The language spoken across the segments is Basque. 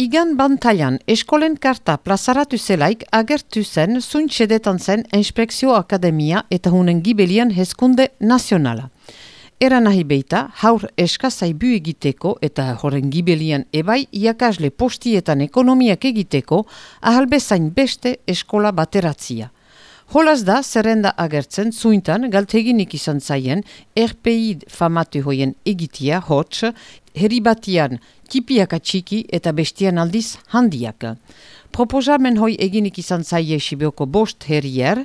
Igan bantailan eskolen karta plazaratu zelaik agertu zen zuntxedetan zen Inspekzio Akademia eta hunen gibelian hezkunde nazionala. Era nahi beita, haur eskazai bu egiteko eta horren gibelian ebai iakasle postietan ekonomiak egiteko ahalbezain beste eskola bateratzia. Holaz da, zerrenda agertzen, zuintan, galteginik izan zaien, RPI famatu hoien egitia, hots, heribatian kipiak atxiki eta bestian aldiz handiak. Proposamen hoi eginik izan zaie Sibioko bost herrier,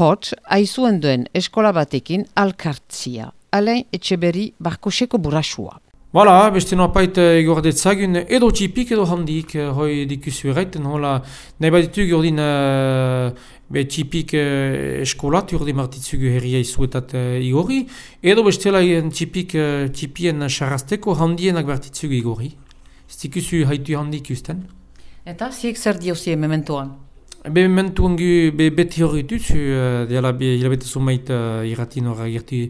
hots, aizuen duen eskola batekin alkartzia. Alain Etxeberi barkoseko burasua. Voilà, beste no apait igor detzagun, edo txipik edo handik, eh, hoi dikusu erraiten, hola, nahi bat ditu gordin uh, be txipik uh, eskolat, urde martitzugu herria izuetat uh, igorri, edo bestela txipik uh, txipien charrasteko handienak bartitzugu igorri. Ez dikusu haitu handik usten. Eta, ziek zer diozie mementoan? Be mementoan gu, be beti hori duzu, uh, diala be hilabete zumait uh, irratin hori gertu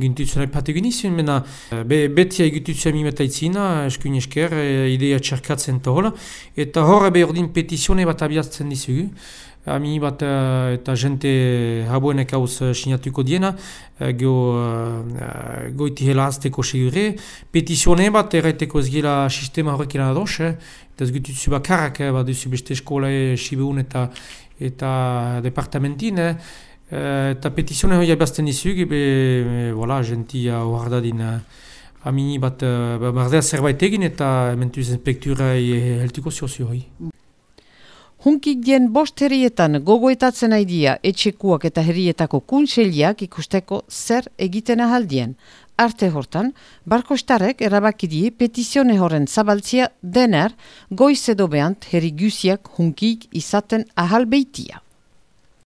gintutzen epate genizien, mena be, beti egitutzen mimetaitzina, eskuin esker, e, idea txerkatzen tohola, eta horre be ordin petizione bat abiatzen dizugu, Ami bat uh, eta jente habuenek hauz uh, sinatuko diena, uh, go, uh, goiti hela azteko segure. Petizione bat erraiteko ez gila sistema horrek ilan ados, eh? eta ez gutuzu bakarrak, eh? bat duzu beste eskola e, eta, eta departamentin, eh? Eta petizione hori abazten dizug, ebe, e, voilà, gentia hoardadin uh, amini bat bardea zerbait egin eta mentuz inspektura heltuko ziozio hori. Hunkik dien bost herrietan gogoetatzen aidia etxekuak eta herrietako kuntseliak ikusteko zer egiten ahaldien. Arte hortan, barkostarek erabakidie petizione horren zabaltzia dener goiz edo behant herri guziak hunkik izaten ahal beitia.